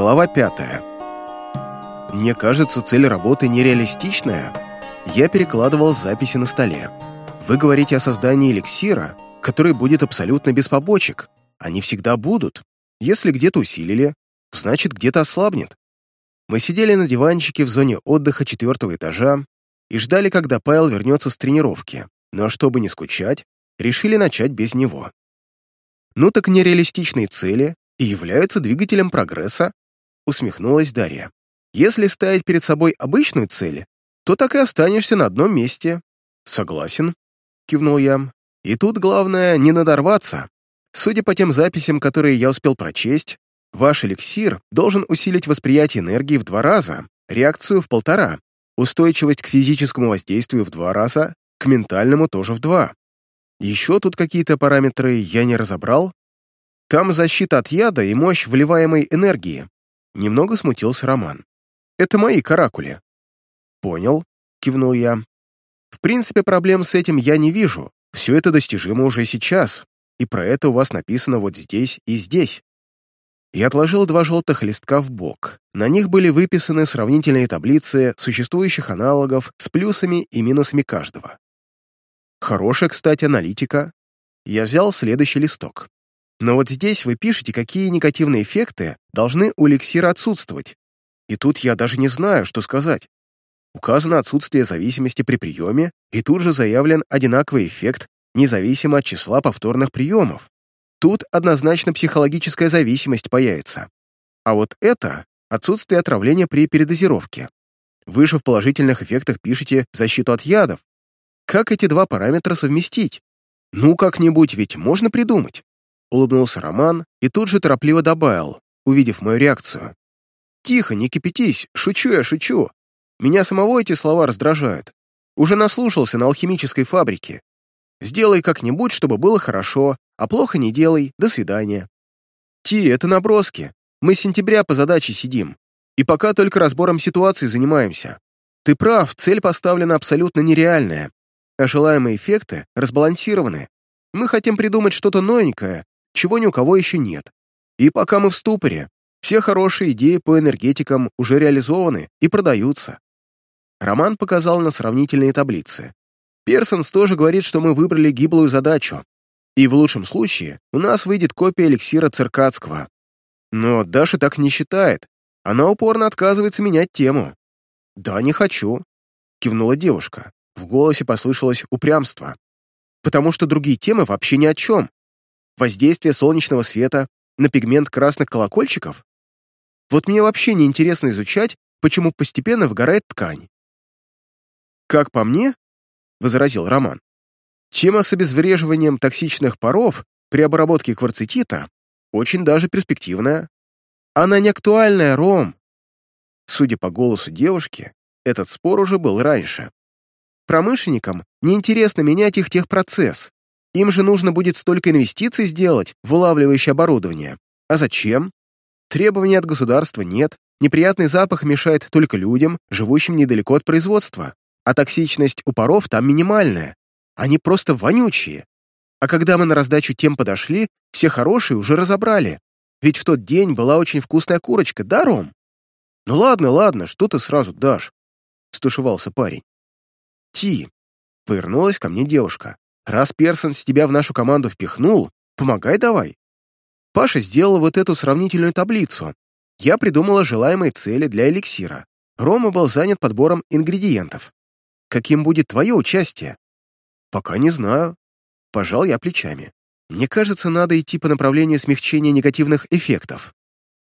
Глава пятая. Мне кажется, цель работы нереалистичная. Я перекладывал записи на столе. Вы говорите о создании эликсира, который будет абсолютно без побочек. Они всегда будут. Если где-то усилили, значит, где-то ослабнет. Мы сидели на диванчике в зоне отдыха четвертого этажа и ждали, когда Павел вернется с тренировки, но чтобы не скучать, решили начать без него. Ну так нереалистичные цели и являются двигателем прогресса, усмехнулась Дарья. Если ставить перед собой обычную цель, то так и останешься на одном месте. Согласен, кивнул я. И тут главное не надорваться. Судя по тем записям, которые я успел прочесть, ваш эликсир должен усилить восприятие энергии в два раза, реакцию в полтора, устойчивость к физическому воздействию в два раза, к ментальному тоже в два. Еще тут какие-то параметры я не разобрал. Там защита от яда и мощь вливаемой энергии. Немного смутился Роман. Это мои каракули. Понял, кивнул я. В принципе, проблем с этим я не вижу. Все это достижимо уже сейчас, и про это у вас написано вот здесь и здесь. Я отложил два желтых листка в бок. На них были выписаны сравнительные таблицы существующих аналогов с плюсами и минусами каждого. Хорошая, кстати, аналитика. Я взял следующий листок. Но вот здесь вы пишете, какие негативные эффекты должны у эликсира отсутствовать. И тут я даже не знаю, что сказать. Указано отсутствие зависимости при приеме, и тут же заявлен одинаковый эффект, независимо от числа повторных приемов. Тут однозначно психологическая зависимость появится. А вот это — отсутствие отравления при передозировке. Вы же в положительных эффектах пишете защиту от ядов, как эти два параметра совместить? Ну, как-нибудь ведь можно придумать. Улыбнулся Роман и тут же торопливо добавил, увидев мою реакцию. «Тихо, не кипятись, шучу я, шучу. Меня самого эти слова раздражают. Уже наслушался на алхимической фабрике. Сделай как-нибудь, чтобы было хорошо, а плохо не делай, до свидания. Ти, это наброски. Мы с сентября по задаче сидим. И пока только разбором ситуации занимаемся. Ты прав, цель поставлена абсолютно нереальная а желаемые эффекты разбалансированы. Мы хотим придумать что-то новенькое, чего ни у кого еще нет. И пока мы в ступоре, все хорошие идеи по энергетикам уже реализованы и продаются. Роман показал на сравнительные таблицы. Персонс тоже говорит, что мы выбрали гиблую задачу. И в лучшем случае у нас выйдет копия эликсира циркадского. Но Даша так не считает. Она упорно отказывается менять тему. «Да, не хочу», — кивнула девушка. В голосе послышалось упрямство. Потому что другие темы вообще ни о чем. Воздействие солнечного света на пигмент красных колокольчиков? Вот мне вообще не интересно изучать, почему постепенно выгорает ткань. «Как по мне», — возразил Роман, «тема с обезвреживанием токсичных паров при обработке кварцитита очень даже перспективная. Она не актуальная, Ром». Судя по голосу девушки, этот спор уже был раньше. Промышленникам неинтересно менять их техпроцесс. Им же нужно будет столько инвестиций сделать в улавливающее оборудование. А зачем? Требований от государства нет, неприятный запах мешает только людям, живущим недалеко от производства, а токсичность у паров там минимальная. Они просто вонючие. А когда мы на раздачу тем подошли, все хорошие уже разобрали. Ведь в тот день была очень вкусная курочка, да, Ром? Ну ладно, ладно, что ты сразу дашь? Стушевался парень. Ти!» — повернулась ко мне девушка. «Раз Персонс тебя в нашу команду впихнул, помогай давай». Паша сделала вот эту сравнительную таблицу. Я придумала желаемые цели для эликсира. Рома был занят подбором ингредиентов. Каким будет твое участие? Пока не знаю. Пожал я плечами. Мне кажется, надо идти по направлению смягчения негативных эффектов.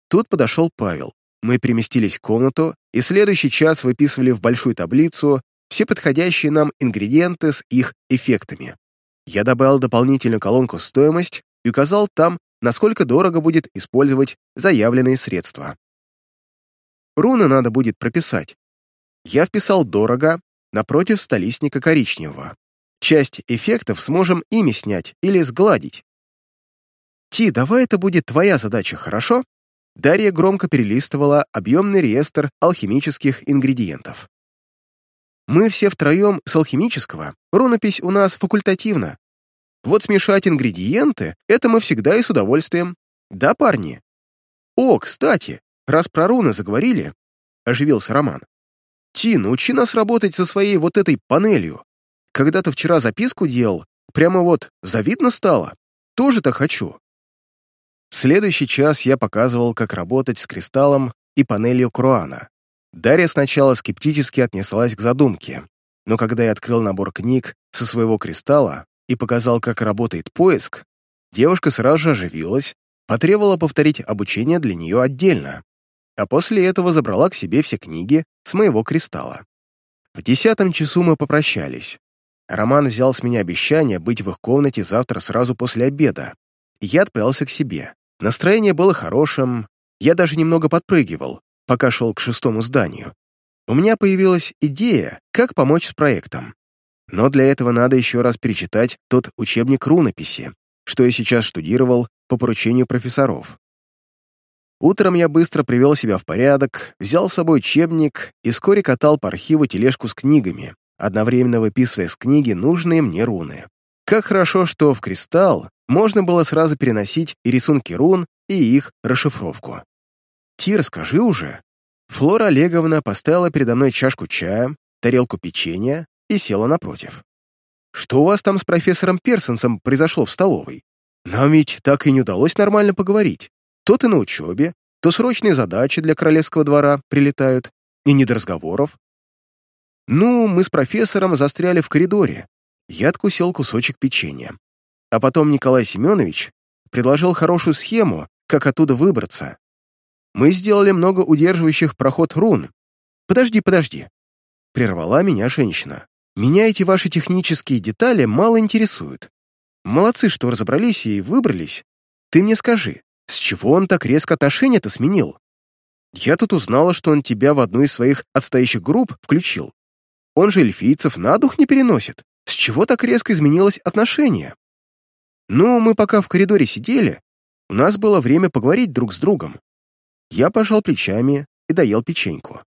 Тут подошел Павел. Мы переместились в комнату и следующий час выписывали в большую таблицу все подходящие нам ингредиенты с их эффектами. Я добавил дополнительную колонку «Стоимость» и указал там, насколько дорого будет использовать заявленные средства. Руны надо будет прописать. Я вписал «дорого» напротив столистника коричневого. Часть эффектов сможем ими снять или сгладить. Ти, давай это будет твоя задача, хорошо? Дарья громко перелистывала объемный реестр алхимических ингредиентов. Мы все втроем с алхимического, рунопись у нас факультативна. Вот смешать ингредиенты — это мы всегда и с удовольствием. Да, парни? О, кстати, раз про руны заговорили, — оживился Роман. Ти, научи нас работать со своей вот этой панелью. Когда-то вчера записку делал, прямо вот завидно стало. Тоже-то хочу. Следующий час я показывал, как работать с кристаллом и панелью Круана. Дарья сначала скептически отнеслась к задумке, но когда я открыл набор книг со своего кристалла и показал, как работает поиск, девушка сразу же оживилась, потребовала повторить обучение для нее отдельно, а после этого забрала к себе все книги с моего кристалла. В десятом часу мы попрощались. Роман взял с меня обещание быть в их комнате завтра сразу после обеда, и я отправился к себе. Настроение было хорошим, я даже немного подпрыгивал, пока шел к шестому зданию. У меня появилась идея, как помочь с проектом. Но для этого надо еще раз перечитать тот учебник рунописи, что я сейчас штудировал по поручению профессоров. Утром я быстро привел себя в порядок, взял с собой учебник и вскоре катал по архиву тележку с книгами, одновременно выписывая с книги нужные мне руны. Как хорошо, что в кристалл можно было сразу переносить и рисунки рун, и их расшифровку. «Ти, расскажи уже». Флора Олеговна поставила передо мной чашку чая, тарелку печенья и села напротив. «Что у вас там с профессором Персонсом произошло в столовой? Нам ведь так и не удалось нормально поговорить. То ты на учебе, то срочные задачи для королевского двора прилетают, и не до разговоров. Ну, мы с профессором застряли в коридоре. Я откусил кусочек печенья. А потом Николай Семенович предложил хорошую схему, как оттуда выбраться. Мы сделали много удерживающих проход рун. Подожди, подожди. Прервала меня женщина. Меня эти ваши технические детали мало интересуют. Молодцы, что разобрались и выбрались. Ты мне скажи, с чего он так резко отношения-то сменил? Я тут узнала, что он тебя в одну из своих отстоящих групп включил. Он же эльфийцев на дух не переносит. С чего так резко изменилось отношение? Ну, мы пока в коридоре сидели, у нас было время поговорить друг с другом. Я пожал плечами и доел печеньку.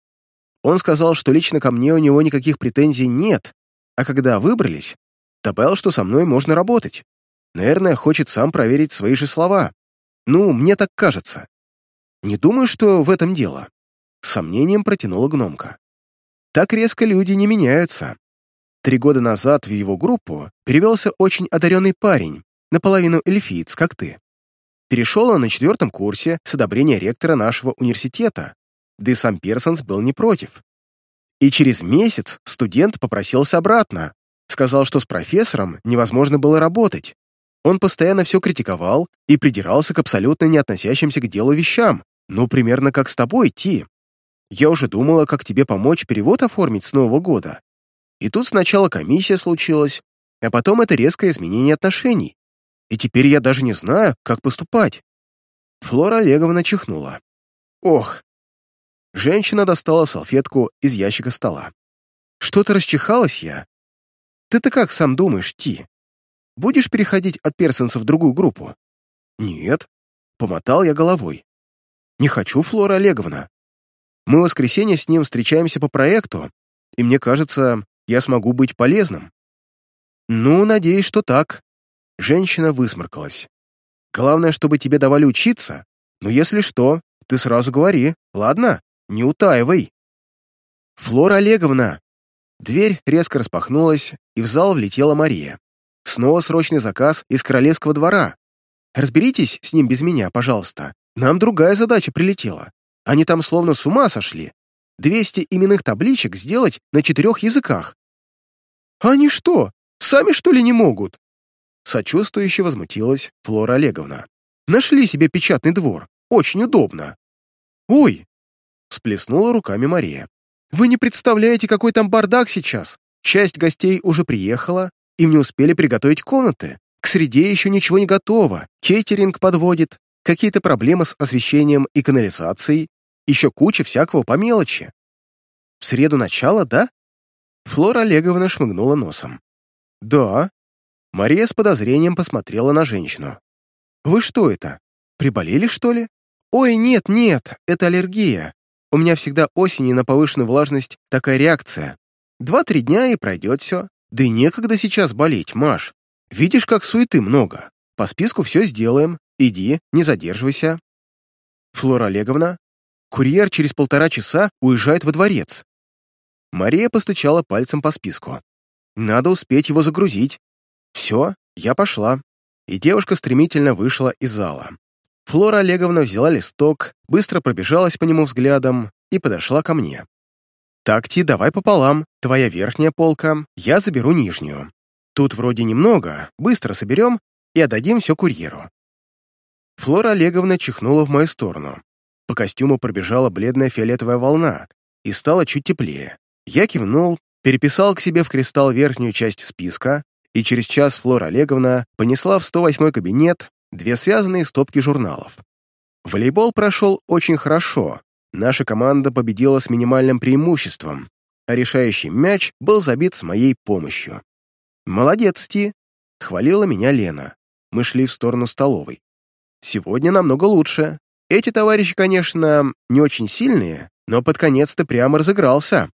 Он сказал, что лично ко мне у него никаких претензий нет, а когда выбрались, добавил, что со мной можно работать. Наверное, хочет сам проверить свои же слова. Ну, мне так кажется. Не думаю, что в этом дело. С сомнением протянула гномка. Так резко люди не меняются. Три года назад в его группу перевелся очень одаренный парень, наполовину эльфиец, как ты. Перешел он на четвертом курсе с одобрения ректора нашего университета, да и сам Персонс был не против. И через месяц студент попросился обратно, сказал, что с профессором невозможно было работать, он постоянно все критиковал и придирался к абсолютно не относящимся к делу вещам, ну, примерно как с тобой, Ти. Я уже думала, как тебе помочь перевод оформить с Нового года. И тут сначала комиссия случилась, а потом это резкое изменение отношений. И теперь я даже не знаю, как поступать. Флора Олеговна чихнула. Ох. Женщина достала салфетку из ящика стола. Что-то расчихалась я. Ты-то как сам думаешь, Ти? Будешь переходить от персонса в другую группу?» «Нет», — помотал я головой. «Не хочу, Флора Олеговна. Мы в воскресенье с ним встречаемся по проекту, и мне кажется, я смогу быть полезным». «Ну, надеюсь, что так». Женщина высморкалась. «Главное, чтобы тебе давали учиться, но если что, ты сразу говори, ладно? Не утаивай». «Флора Олеговна!» Дверь резко распахнулась, и в зал влетела Мария. Снова срочный заказ из королевского двора. Разберитесь с ним без меня, пожалуйста. Нам другая задача прилетела. Они там словно с ума сошли. 200 именных табличек сделать на четырех языках. Они что, сами что ли не могут? Сочувствующе возмутилась Флора Олеговна. Нашли себе печатный двор. Очень удобно. Ой! Сплеснула руками Мария. Вы не представляете, какой там бардак сейчас. Часть гостей уже приехала, им не успели приготовить комнаты. К среде еще ничего не готово. Кейтеринг подводит. Какие-то проблемы с освещением и канализацией. Еще куча всякого по мелочи. В среду начало, да? Флора Олеговна шмыгнула носом. Да. Мария с подозрением посмотрела на женщину. Вы что это? Приболели, что ли? Ой, нет, нет, это аллергия. У меня всегда осенью на повышенную влажность такая реакция. Два-три дня и пройдет все. Да и некогда сейчас болеть, Маш. Видишь, как суеты много. По списку все сделаем. Иди, не задерживайся. Флора Олеговна? Курьер через полтора часа уезжает во дворец». Мария постучала пальцем по списку. «Надо успеть его загрузить. Все, я пошла». И девушка стремительно вышла из зала. Флора Олеговна взяла листок, быстро пробежалась по нему взглядом и подошла ко мне. «Так-ти, давай пополам. Твоя верхняя полка, я заберу нижнюю. Тут вроде немного, быстро соберем и отдадим все курьеру». Флора Олеговна чихнула в мою сторону. По костюму пробежала бледная фиолетовая волна и стало чуть теплее. Я кивнул, переписал к себе в кристалл верхнюю часть списка, и через час Флора Олеговна понесла в 108 кабинет две связанные стопки журналов. Волейбол прошел очень хорошо. Наша команда победила с минимальным преимуществом, а решающий мяч был забит с моей помощью. «Молодец, Ти!» — хвалила меня Лена. Мы шли в сторону столовой. «Сегодня намного лучше. Эти товарищи, конечно, не очень сильные, но под конец ты прямо разыгрался.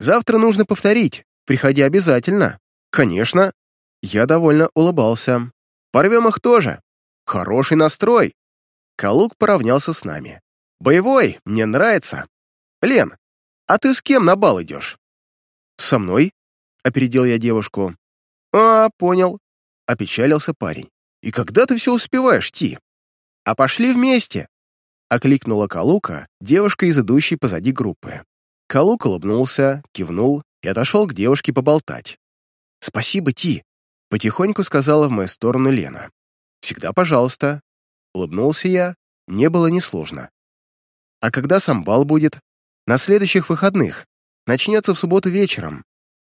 Завтра нужно повторить. Приходи обязательно». «Конечно». Я довольно улыбался. «Порвем их тоже. Хороший настрой». Калук поравнялся с нами. «Боевой, мне нравится. Лен, а ты с кем на бал идешь?» «Со мной», — опередил я девушку. «А, понял», — опечалился парень. «И когда ты все успеваешь, Ти?» «А пошли вместе», — окликнула Калука, девушка из идущей позади группы. Калук улыбнулся, кивнул и отошел к девушке поболтать. «Спасибо, Ти», — потихоньку сказала в мою сторону Лена. «Всегда пожалуйста». Улыбнулся я, мне было несложно. «А когда сам бал будет?» «На следующих выходных. Начнется в субботу вечером».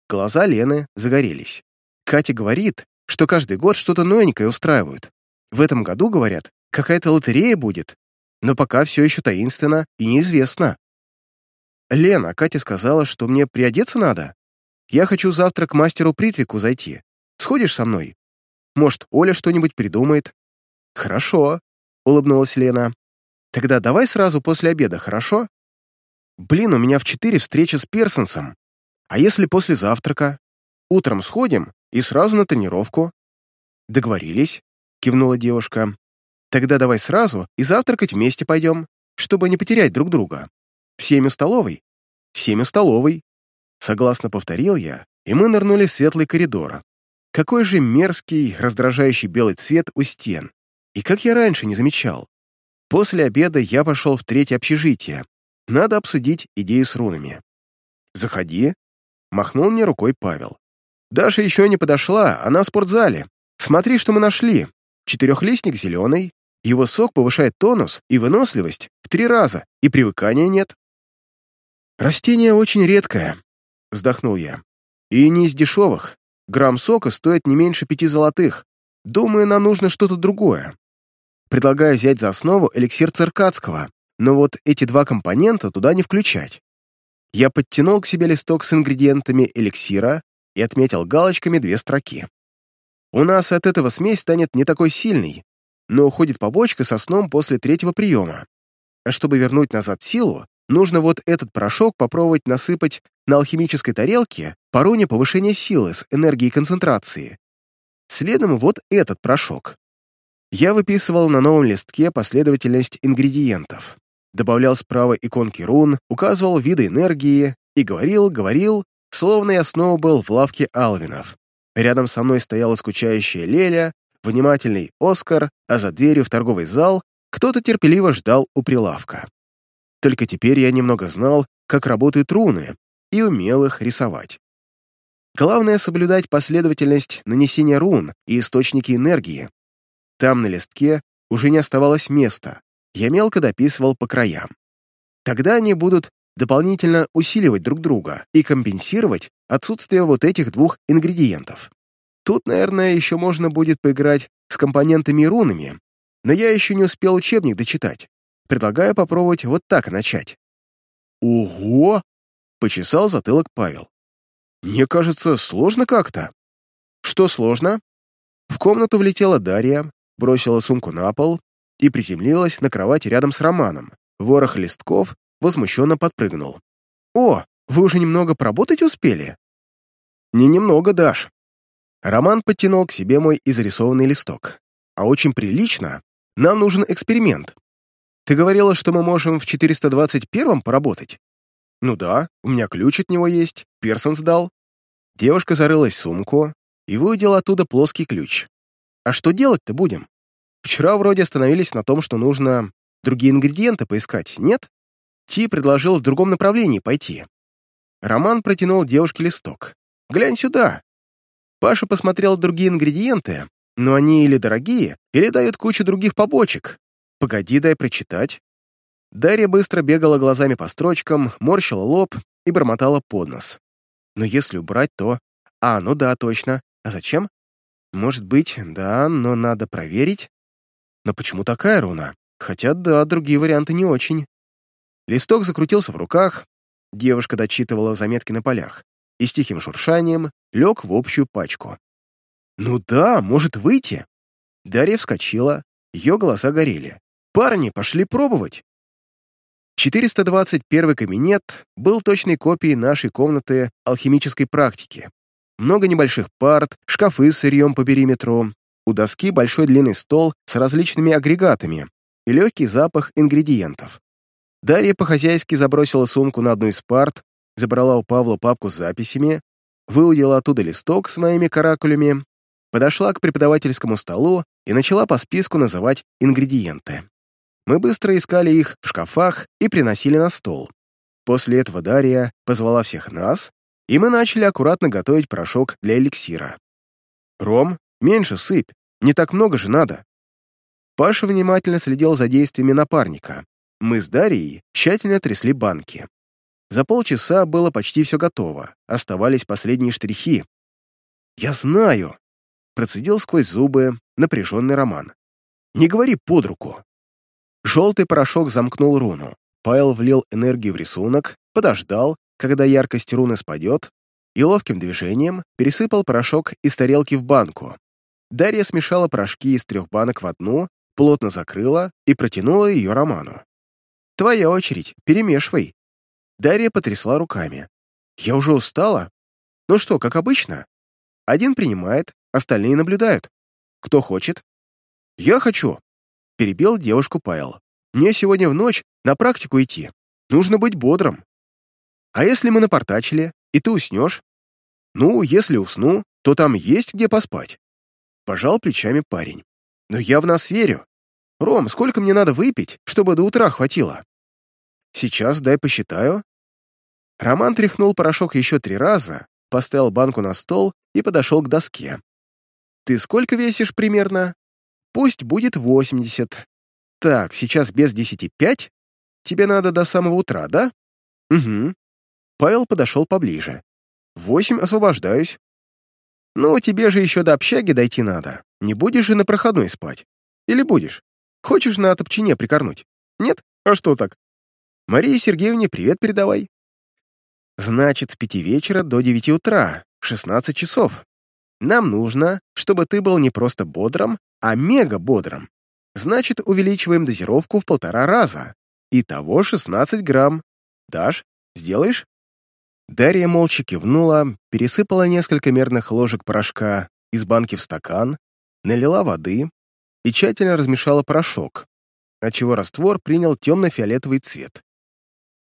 Глаза Лены загорелись. Катя говорит, что каждый год что-то новенькое устраивают. В этом году, говорят, какая-то лотерея будет, но пока все еще таинственно и неизвестно. Лена, Катя сказала, что мне приодеться надо. Я хочу завтра к мастеру Притвику зайти. Сходишь со мной? Может, Оля что-нибудь придумает? Хорошо, улыбнулась Лена. Тогда давай сразу после обеда, хорошо? Блин, у меня в четыре встреча с Персонсом. А если после завтрака? Утром сходим, и сразу на тренировку». «Договорились», — кивнула девушка. «Тогда давай сразу и завтракать вместе пойдем, чтобы не потерять друг друга. В семь у столовой?» «В семь у столовой», — согласно повторил я, и мы нырнули в светлый коридор. Какой же мерзкий, раздражающий белый цвет у стен. И как я раньше не замечал. После обеда я пошел в третье общежитие. Надо обсудить идеи с рунами. «Заходи», — махнул мне рукой Павел. Даша еще не подошла, она в спортзале. Смотри, что мы нашли. Четырехлистник зеленый. Его сок повышает тонус и выносливость в три раза, и привыкания нет. Растение очень редкое, вздохнул я. И не из дешевых. Грамм сока стоит не меньше пяти золотых. Думаю, нам нужно что-то другое. Предлагаю взять за основу эликсир циркадского, но вот эти два компонента туда не включать. Я подтянул к себе листок с ингредиентами эликсира и отметил галочками две строки. У нас от этого смесь станет не такой сильной, но уходит побочка со сном после третьего приема. А чтобы вернуть назад силу, нужно вот этот порошок попробовать насыпать на алхимической тарелке по руне повышения силы с энергией концентрации. Следом вот этот порошок. Я выписывал на новом листке последовательность ингредиентов, добавлял справа иконки рун, указывал виды энергии и говорил, говорил, Словно я снова был в лавке Алвинов. Рядом со мной стояла скучающая Леля, внимательный Оскар, а за дверью в торговый зал кто-то терпеливо ждал у прилавка. Только теперь я немного знал, как работают руны, и умел их рисовать. Главное — соблюдать последовательность нанесения рун и источники энергии. Там на листке уже не оставалось места, я мелко дописывал по краям. Тогда они будут дополнительно усиливать друг друга и компенсировать отсутствие вот этих двух ингредиентов. Тут, наверное, еще можно будет поиграть с компонентами и рунами, но я еще не успел учебник дочитать. Предлагаю попробовать вот так начать. «Ого!» — почесал затылок Павел. «Мне кажется, сложно как-то». «Что сложно?» В комнату влетела Дарья, бросила сумку на пол и приземлилась на кровать рядом с Романом. Ворох листков возмущенно подпрыгнул. «О, вы уже немного поработать успели?» «Не немного, Даш». Роман подтянул к себе мой изрисованный листок. «А очень прилично. Нам нужен эксперимент. Ты говорила, что мы можем в 421-м поработать? Ну да, у меня ключ от него есть, Персон сдал. Девушка зарылась в сумку и выудила оттуда плоский ключ. А что делать-то будем? Вчера вроде остановились на том, что нужно другие ингредиенты поискать, нет? Ти предложил в другом направлении пойти. Роман протянул девушке листок. «Глянь сюда!» Паша посмотрел другие ингредиенты, но они или дорогие, или дают кучу других побочек. Погоди, дай прочитать. Дарья быстро бегала глазами по строчкам, морщила лоб и бормотала под нос. Но если убрать, то... А, ну да, точно. А зачем? Может быть, да, но надо проверить. Но почему такая руна? Хотя, да, другие варианты не очень. Листок закрутился в руках, девушка дочитывала заметки на полях и с тихим шуршанием лег в общую пачку. «Ну да, может выйти!» Дарья вскочила, ее глаза горели. «Парни, пошли пробовать!» 421 кабинет был точной копией нашей комнаты алхимической практики. Много небольших парт, шкафы с сырьем по периметру, у доски большой длинный стол с различными агрегатами и легкий запах ингредиентов. Дарья по-хозяйски забросила сумку на одну из парт, забрала у Павла папку с записями, выудила оттуда листок с моими каракулями, подошла к преподавательскому столу и начала по списку называть ингредиенты. Мы быстро искали их в шкафах и приносили на стол. После этого Дарья позвала всех нас, и мы начали аккуратно готовить порошок для эликсира. «Ром, меньше сыпь, не так много же надо». Паша внимательно следил за действиями напарника, мы с Дарьей тщательно трясли банки. За полчаса было почти все готово, оставались последние штрихи. «Я знаю!» — процедил сквозь зубы напряженный Роман. «Не говори под руку!» Желтый порошок замкнул руну. Павел влил энергию в рисунок, подождал, когда яркость руны спадет, и ловким движением пересыпал порошок из тарелки в банку. Дарья смешала порошки из трех банок в одну, плотно закрыла и протянула ее Роману. Твоя очередь, перемешивай». Дарья потрясла руками. «Я уже устала. Ну что, как обычно? Один принимает, остальные наблюдают. Кто хочет?» «Я хочу», — перебил девушку Павел. «Мне сегодня в ночь на практику идти. Нужно быть бодрым. А если мы напортачили, и ты уснешь? Ну, если усну, то там есть где поспать». Пожал плечами парень. «Но я в нас верю. Ром, сколько мне надо выпить, чтобы до утра хватило?» Сейчас дай посчитаю». Роман тряхнул порошок еще три раза, поставил банку на стол и подошел к доске. «Ты сколько весишь примерно?» «Пусть будет восемьдесят. Так, сейчас без десяти пять? Тебе надо до самого утра, да?» «Угу». Павел подошел поближе. «Восемь освобождаюсь». «Ну, тебе же еще до общаги дойти надо. Не будешь же на проходной спать? Или будешь? Хочешь на топчине прикорнуть? Нет? А что так? Марии Сергеевне привет передавай. Значит, с пяти вечера до девяти утра, 16 часов. Нам нужно, чтобы ты был не просто бодрым, а мега бодрым. Значит, увеличиваем дозировку в полтора раза. Итого 16 грамм. Дашь? Сделаешь? Дарья молча кивнула, пересыпала несколько мерных ложек порошка из банки в стакан, налила воды и тщательно размешала порошок, отчего раствор принял темно-фиолетовый цвет.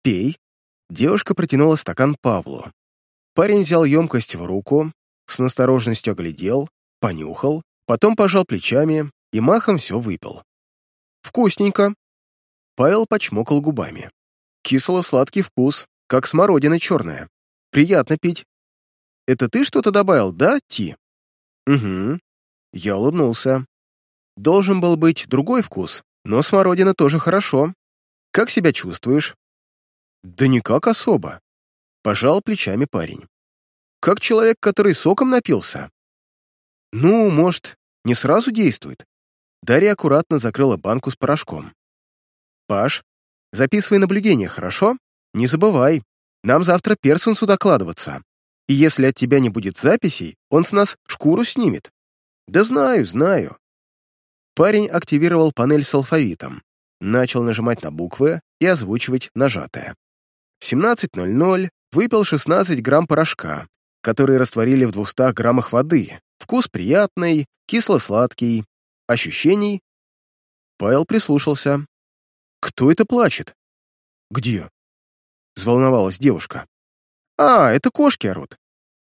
«Пей». Девушка протянула стакан Павлу. Парень взял емкость в руку, с настороженностью оглядел, понюхал, потом пожал плечами и махом все выпил. «Вкусненько». Павел почмокал губами. «Кисло-сладкий вкус, как смородина черная. Приятно пить». «Это ты что-то добавил, да, Ти?» «Угу». Я улыбнулся. «Должен был быть другой вкус, но смородина тоже хорошо. Как себя чувствуешь?» «Да никак особо», — пожал плечами парень. «Как человек, который соком напился». «Ну, может, не сразу действует?» Дарья аккуратно закрыла банку с порошком. «Паш, записывай наблюдения, хорошо? Не забывай, нам завтра Персонсу докладываться. И если от тебя не будет записей, он с нас шкуру снимет». «Да знаю, знаю». Парень активировал панель с алфавитом, начал нажимать на буквы и озвучивать нажатое. 17.00 выпил 16 грамм порошка, которые растворили в 200 граммах воды. Вкус приятный, кисло-сладкий. Ощущений? Павел прислушался. Кто это плачет?» «Где?» — взволновалась девушка. «А, это кошки орут.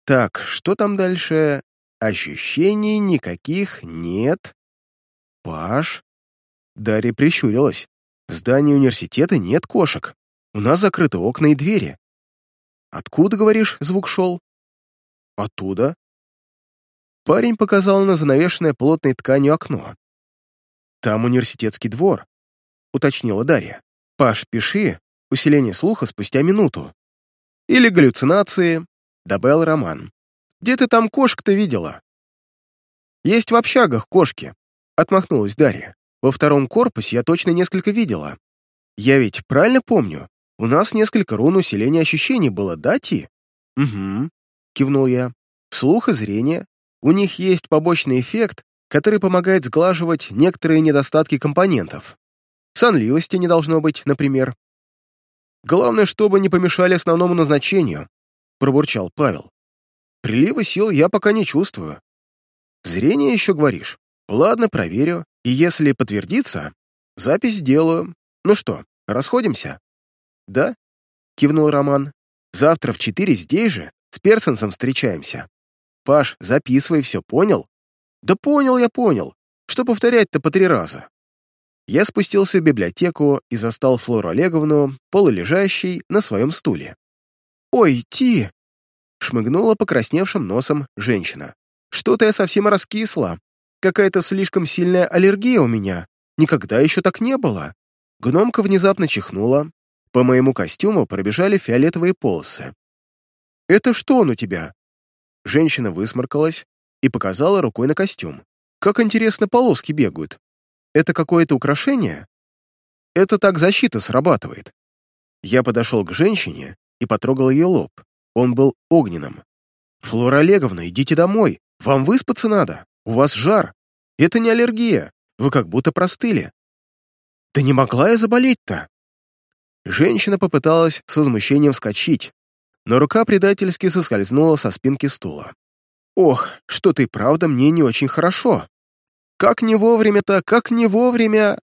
Так, что там дальше? Ощущений никаких нет. Паш?» Дарья прищурилась. «В здании университета нет кошек. У нас закрыты окна и двери. Откуда, говоришь, звук шел?» «Оттуда». Парень показал на занавешенное плотной тканью окно. «Там университетский двор», — уточнила Дарья. «Паш, пиши, усиление слуха спустя минуту». «Или галлюцинации», — добавил Роман. «Где ты там кошек-то видела?» «Есть в общагах кошки», — отмахнулась Дарья. «Во втором корпусе я точно несколько видела. Я ведь правильно помню? У нас несколько рун усиления ощущений было, да, Ти?» «Угу», — кивнул я. «Слух и зрение. У них есть побочный эффект, который помогает сглаживать некоторые недостатки компонентов. Сонливости не должно быть, например. Главное, чтобы не помешали основному назначению, пробурчал Павел. Прилива сил я пока не чувствую. Зрение еще говоришь? Ладно, проверю. И если подтвердится, запись сделаю. Ну что, расходимся? Да? Кивнул Роман. Завтра в четыре здесь же с Персонсом встречаемся. Паш, записывай все, понял? Да понял я, понял. Что повторять-то по три раза? Я спустился в библиотеку и застал Флору Олеговну, полулежащей на своем стуле. «Ой, Ти!» — шмыгнула покрасневшим носом женщина. «Что-то я совсем раскисла. Какая-то слишком сильная аллергия у меня. Никогда еще так не было». Гномка внезапно чихнула. По моему костюму пробежали фиолетовые полосы. «Это что он у тебя?» Женщина высморкалась, и показала рукой на костюм. «Как интересно полоски бегают. Это какое-то украшение?» «Это так защита срабатывает». Я подошел к женщине и потрогал ее лоб. Он был огненным. «Флора Олеговна, идите домой. Вам выспаться надо. У вас жар. Это не аллергия. Вы как будто простыли». «Да не могла я заболеть-то!» Женщина попыталась с возмущением вскочить, но рука предательски соскользнула со спинки стула. Ох, что ты правда мне не очень хорошо. Как не вовремя-то, как не вовремя.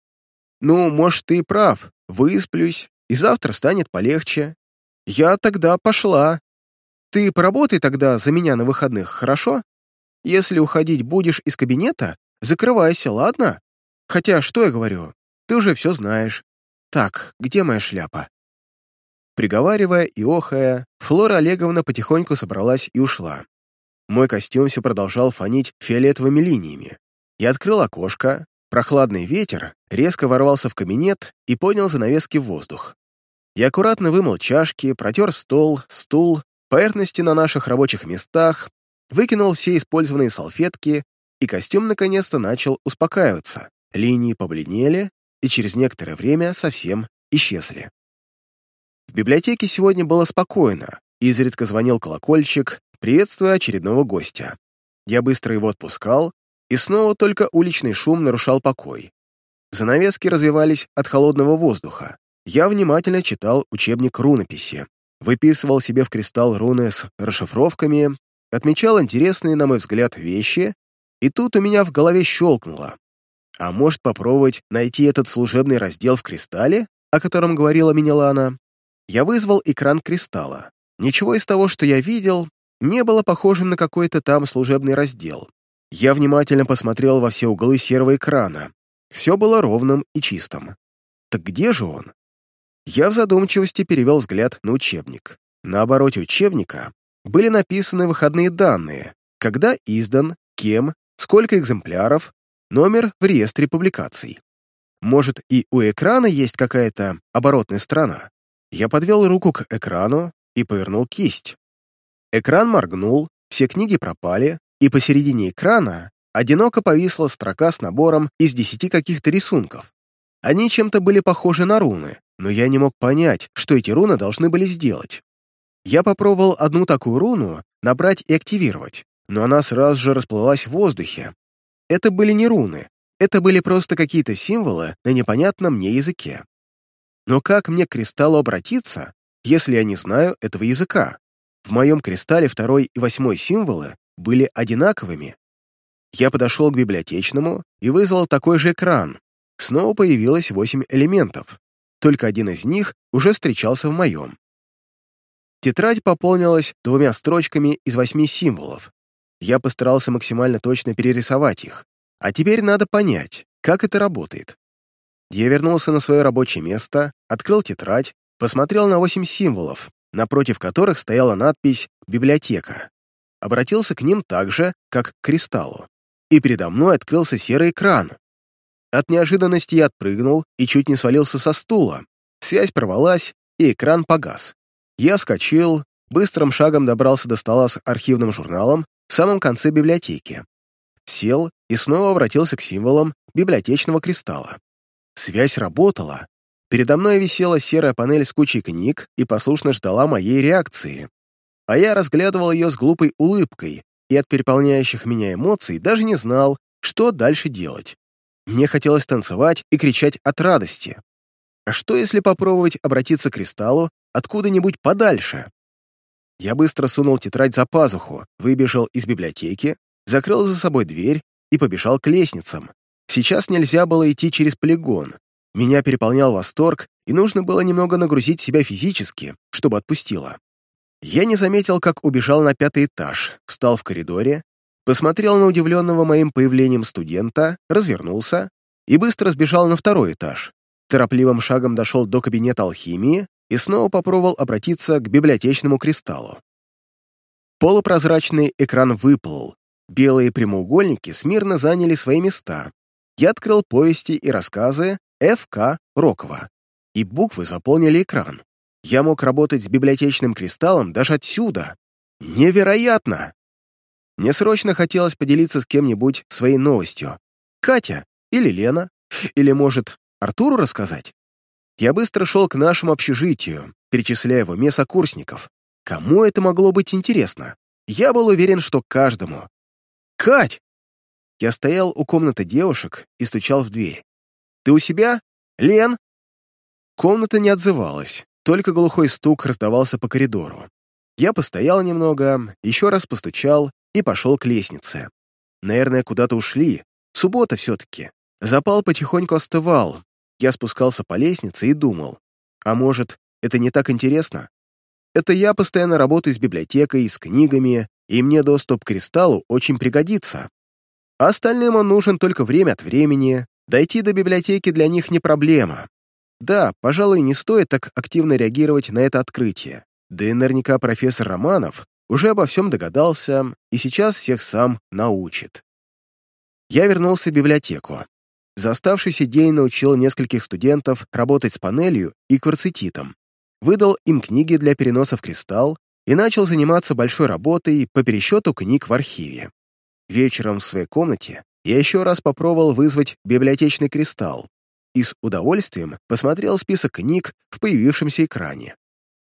Ну, может, ты и прав, высплюсь, и завтра станет полегче. Я тогда пошла. Ты поработай тогда за меня на выходных, хорошо? Если уходить будешь из кабинета, закрывайся, ладно? Хотя, что я говорю, ты уже все знаешь. Так, где моя шляпа?» Приговаривая и охая, Флора Олеговна потихоньку собралась и ушла. Мой костюм все продолжал фонить фиолетовыми линиями. Я открыл окошко, прохладный ветер резко ворвался в кабинет и поднял занавески в воздух. Я аккуратно вымыл чашки, протер стол, стул, поверхности на наших рабочих местах, выкинул все использованные салфетки, и костюм наконец-то начал успокаиваться. Линии побледнели и через некоторое время совсем исчезли. В библиотеке сегодня было спокойно, изредка звонил колокольчик, приветствуя очередного гостя. Я быстро его отпускал, и снова только уличный шум нарушал покой. Занавески развивались от холодного воздуха. Я внимательно читал учебник рунописи, выписывал себе в кристалл руны с расшифровками, отмечал интересные, на мой взгляд, вещи, и тут у меня в голове щелкнуло. А может попробовать найти этот служебный раздел в кристалле, о котором говорила Минелана? Я вызвал экран кристалла. Ничего из того, что я видел, не было похожим на какой-то там служебный раздел. Я внимательно посмотрел во все углы серого экрана. Все было ровным и чистым. Так где же он? Я в задумчивости перевел взгляд на учебник. На обороте учебника были написаны выходные данные, когда издан, кем, сколько экземпляров, номер в реестре публикаций. Может, и у экрана есть какая-то оборотная сторона? Я подвел руку к экрану и повернул кисть. Экран моргнул, все книги пропали, и посередине экрана одиноко повисла строка с набором из десяти каких-то рисунков. Они чем-то были похожи на руны, но я не мог понять, что эти руны должны были сделать. Я попробовал одну такую руну набрать и активировать, но она сразу же расплылась в воздухе. Это были не руны, это были просто какие-то символы на непонятном мне языке. Но как мне к кристаллу обратиться, если я не знаю этого языка? В моем кристалле второй и восьмой символы были одинаковыми. Я подошел к библиотечному и вызвал такой же экран. Снова появилось восемь элементов. только один из них уже встречался в моем. Тетрадь пополнилась двумя строчками из восьми символов. Я постарался максимально точно перерисовать их, а теперь надо понять, как это работает. Я вернулся на свое рабочее место, открыл тетрадь, посмотрел на восемь символов, напротив которых стояла надпись «Библиотека». Обратился к ним так же, как к кристаллу. И передо мной открылся серый экран. От неожиданности я отпрыгнул и чуть не свалился со стула. Связь порвалась, и экран погас. Я вскочил, быстрым шагом добрался до стола с архивным журналом в самом конце библиотеки. Сел и снова обратился к символам библиотечного кристалла. Связь работала. Передо мной висела серая панель с кучей книг и послушно ждала моей реакции. А я разглядывал ее с глупой улыбкой и от переполняющих меня эмоций даже не знал, что дальше делать. Мне хотелось танцевать и кричать от радости. А что, если попробовать обратиться к кристаллу откуда-нибудь подальше? Я быстро сунул тетрадь за пазуху, выбежал из библиотеки, закрыл за собой дверь и побежал к лестницам. Сейчас нельзя было идти через полигон. Меня переполнял восторг, и нужно было немного нагрузить себя физически, чтобы отпустило. Я не заметил, как убежал на пятый этаж, встал в коридоре, посмотрел на удивленного моим появлением студента, развернулся и быстро сбежал на второй этаж. Торопливым шагом дошел до кабинета алхимии и снова попробовал обратиться к библиотечному кристаллу. Полупрозрачный экран выплыл, белые прямоугольники смирно заняли свои места. Я открыл повести и рассказы Ф.К. Рокова, и буквы заполнили экран. Я мог работать с библиотечным кристаллом даже отсюда. Невероятно! Мне срочно хотелось поделиться с кем-нибудь своей новостью. Катя или Лена, или, может, Артуру рассказать? Я быстро шел к нашему общежитию, перечисляя в уме сокурсников. Кому это могло быть интересно? Я был уверен, что каждому. «Кать!» Я стоял у комнаты девушек и стучал в дверь. «Ты у себя? Лен?» Комната не отзывалась, только глухой стук раздавался по коридору. Я постоял немного, еще раз постучал и пошел к лестнице. Наверное, куда-то ушли. Суббота все-таки. Запал потихоньку остывал, я спускался по лестнице и думал, а может, это не так интересно? Это я постоянно работаю с библиотекой, с книгами, и мне доступ к кристаллу очень пригодится. А остальным он нужен только время от времени, дойти до библиотеки для них не проблема. Да, пожалуй, не стоит так активно реагировать на это открытие. Да и наверняка профессор Романов уже обо всем догадался и сейчас всех сам научит. Я вернулся в библиотеку. За оставшийся день научил нескольких студентов работать с панелью и кварцититом, выдал им книги для переноса в кристалл и начал заниматься большой работой по пересчету книг в архиве. Вечером в своей комнате я еще раз попробовал вызвать библиотечный кристалл и с удовольствием посмотрел список книг в появившемся экране.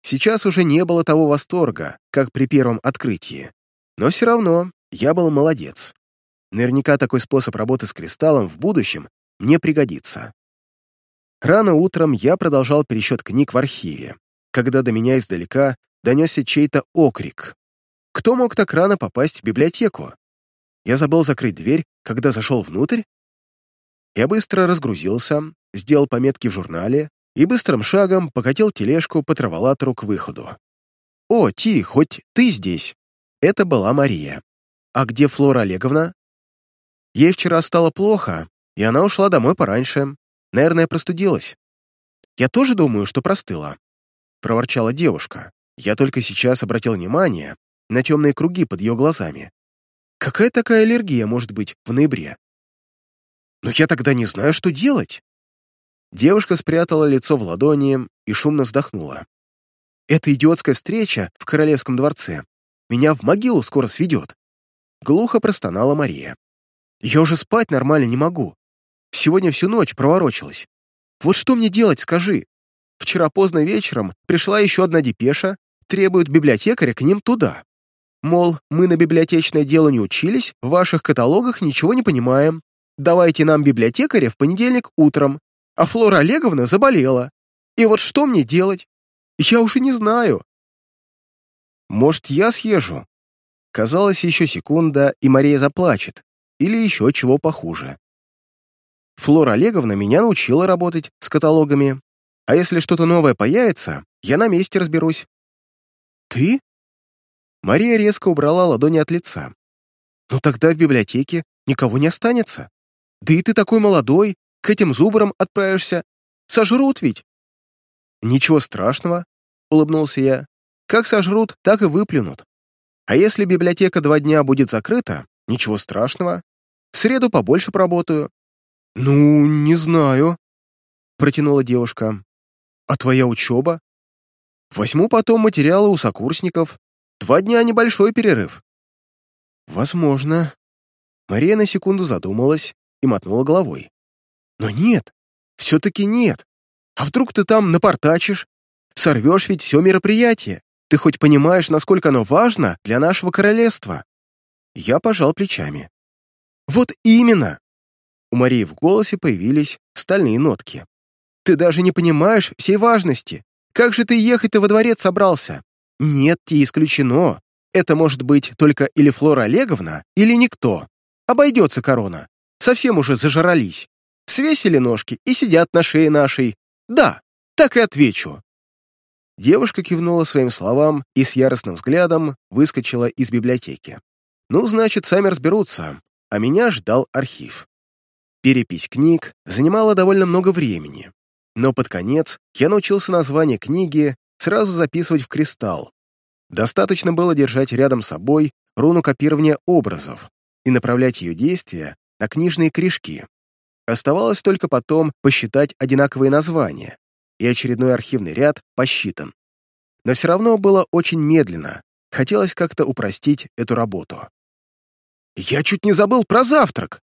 Сейчас уже не было того восторга, как при первом открытии, но все равно я был молодец. Наверняка такой способ работы с кристаллом в будущем мне пригодится. Рано утром я продолжал пересчет книг в архиве, когда до меня издалека донесся чей-то окрик. Кто мог так рано попасть в библиотеку? Я забыл закрыть дверь, когда зашел внутрь? Я быстро разгрузился, сделал пометки в журнале и быстрым шагом покатил тележку по траволатору к выходу. «О, Ти, хоть ты здесь!» Это была Мария. «А где Флора Олеговна?» Ей вчера стало плохо, и она ушла домой пораньше. Наверное, простудилась. Я тоже думаю, что простыла. Проворчала девушка. Я только сейчас обратил внимание на темные круги под ее глазами. Какая такая аллергия может быть в ноябре? Но я тогда не знаю, что делать. Девушка спрятала лицо в ладони и шумно вздохнула. Эта идиотская встреча в королевском дворце меня в могилу скоро сведет. Глухо простонала Мария. Я уже спать нормально не могу. Сегодня всю ночь проворочилась. Вот что мне делать, скажи? Вчера поздно вечером пришла еще одна депеша, требует библиотекаря к ним туда. Мол, мы на библиотечное дело не учились, в ваших каталогах ничего не понимаем. Давайте нам библиотекаря в понедельник утром. А Флора Олеговна заболела. И вот что мне делать? Я уже не знаю. Может, я съезжу? Казалось, еще секунда, и Мария заплачет. Или еще чего похуже. Флора Олеговна меня научила работать с каталогами. А если что-то новое появится, я на месте разберусь». «Ты?» Мария резко убрала ладони от лица. «Ну тогда в библиотеке никого не останется. Да и ты такой молодой, к этим зубрам отправишься. Сожрут ведь!» «Ничего страшного», — улыбнулся я. «Как сожрут, так и выплюнут. А если библиотека два дня будет закрыта, ничего страшного. В среду побольше поработаю». «Ну, не знаю», — протянула девушка. «А твоя учеба?» «Возьму потом материалы у сокурсников. Два дня — небольшой перерыв». «Возможно». Мария на секунду задумалась и мотнула головой. «Но нет, все-таки нет. А вдруг ты там напортачишь? Сорвешь ведь все мероприятие. Ты хоть понимаешь, насколько оно важно для нашего королевства?» Я пожал плечами. «Вот именно!» У Марии в голосе появились стальные нотки. «Ты даже не понимаешь всей важности. Как же ты ехать-то во дворец собрался? Нет, те исключено. Это может быть только или Флора Олеговна, или никто. Обойдется корона. Совсем уже зажрались. Свесили ножки и сидят на шее нашей. Да, так и отвечу. Девушка кивнула своим словам и с яростным взглядом выскочила из библиотеки. Ну, значит, сами разберутся, а меня ждал архив. Перепись книг занимала довольно много времени, но под конец я научился название книги сразу записывать в кристалл. Достаточно было держать рядом с собой руну копирования образов и направлять ее действия на книжные корешки. Оставалось только потом посчитать одинаковые названия, и очередной архивный ряд посчитан. Но все равно было очень медленно, хотелось как-то упростить эту работу. «Я чуть не забыл про завтрак!»